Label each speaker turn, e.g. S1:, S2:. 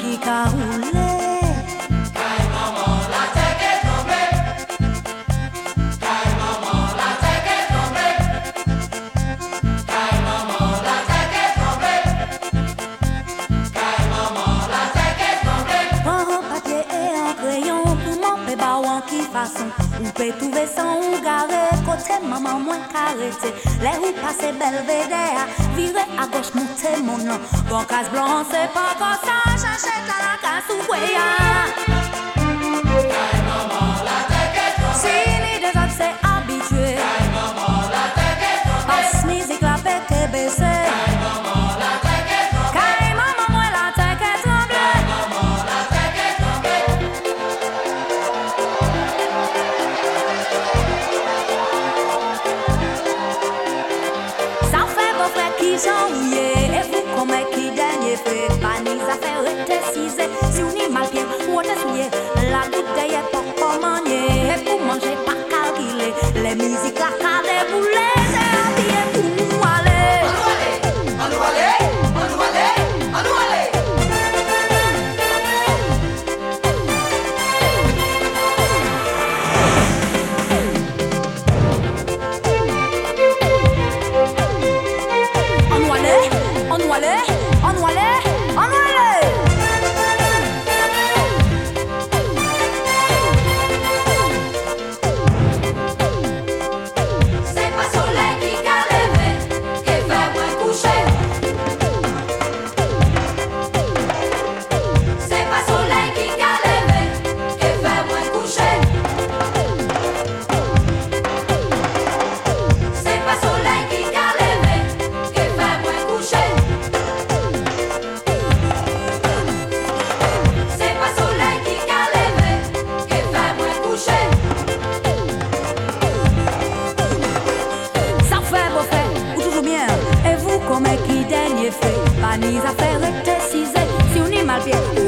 S1: Ki ka oule Mè ba wan ki fason Ou pe touve san ou gare Kote maman mwen karete. Le ou pase belvede a Vire a goch moute monan Bon kas blan se pa konsan Chache kalakas ou kweya
S2: animal l'effet. Panise à faire rectifier,
S1: si
S2: on est
S1: mal bien.